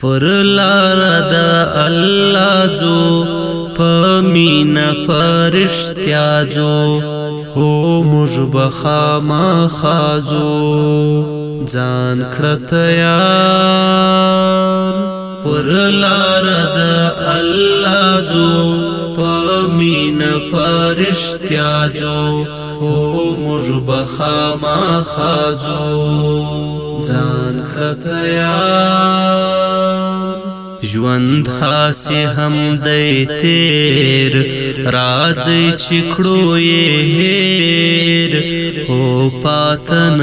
پر لار د الله زو په مینا فرشتیا زو هو مجبخا ما خازو ځان کړه تیار پر لار د الله زو په مینا فرشتیا زو هو مجبخا ما خازو ځان کړه تیار ژوند هاسې هم دی تیر راځي چکړو یې هیر او پاتن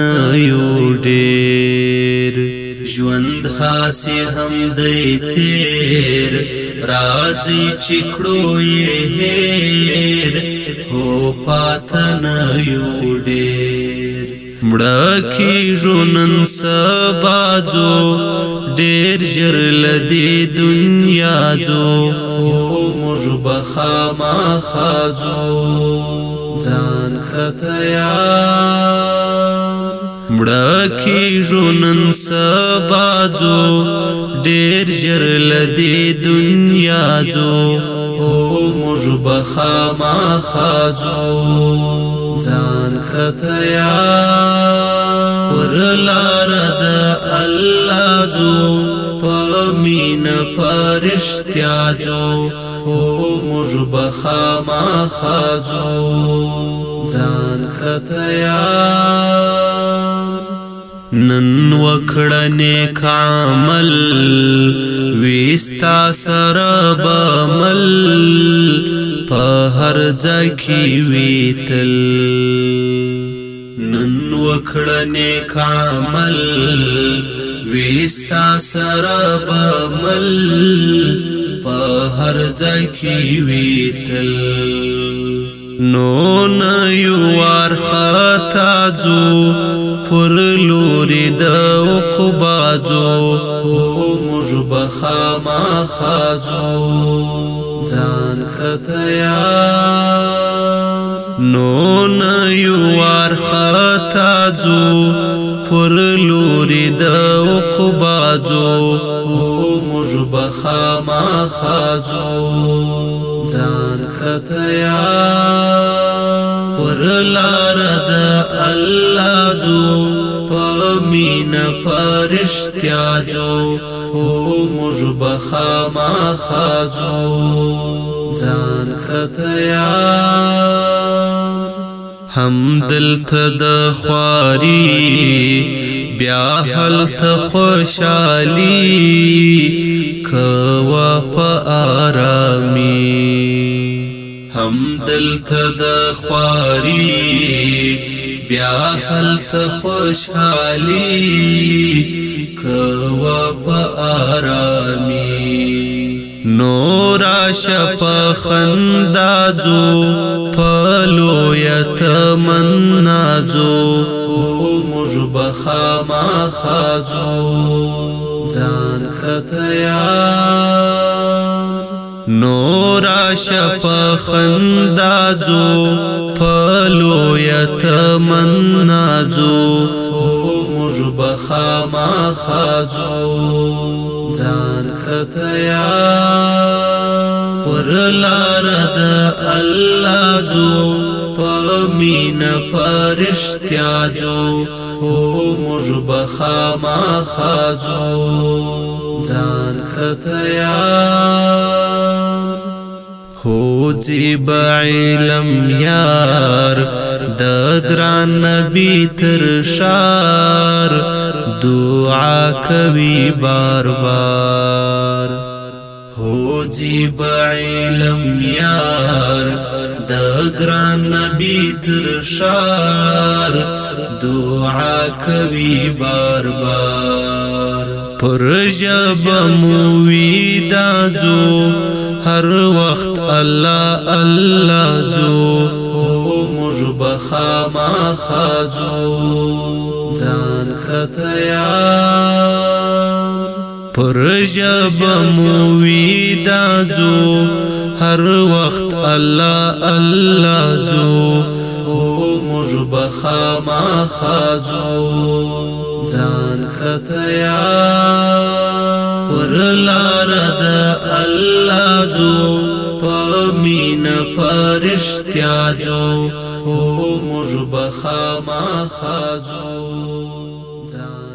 یو ډیر ژوند هاسې هم دی تیر راځي چکړو یې هیر او پاتن یو ډیر مړکی ژوند سبا جو ډیر ژر لدی دنیا جو موږ بخا ما خاجو ځان کړه تیار مړه کی جونن سبا جو ډیر جر لدی دنیا جو او موږ بخاما خاجو ځان کړتیا پر لار د الله جو پمین فرشتیا جو او موږ بخاما خاجو ځان کړتیا نن وکړه نیک عمل وستا سره بمل په هر ځکی ویتل نن وکړه نیک عمل وستا سره بمل په هر ځکی ویتل نو نه یو ور خطا ځو پر د عقبازو موږ بخاما خازو ځان تیار نو نه یو ور خاتازو پر لوري د عقبازو موږ بخاما خازو ځان تیار پر لار د الله زو مینا فرشتیا جو او موږ بخاما خازو ځان کړتیا هم دلته د خواري بیا حلت خوشالي کوا په آرامي هم دلته د خواري بیا حلت خوشحالی کوا پا آرامی نورا شپا خندازو پلو یتمنازو مجبا خاما خازو زان کتیار نورا شپا خندازو پلو لویا تمنا جو موږ بخاما خاجو ځان کړتیا پر لار د الله جو پمین فرشتیا جو او موږ بخاما خاجو ځان کړتیا هو زیب علم یار د ګران نبی تر شار دعا کوي بار بار هو زیب علم یار د ګران نبی تر شار دعا کوي بار بار پر جب موی دا زو هر وخت الله الله زو موږ بخاما خازو ځان کړه یار پر جب موی دا زو هر وخت الله الله زو موږ بخاما خازو ځان کتیا پر لار د الله زو فمن فرشتیا زو او موږ بخاما خازو ځان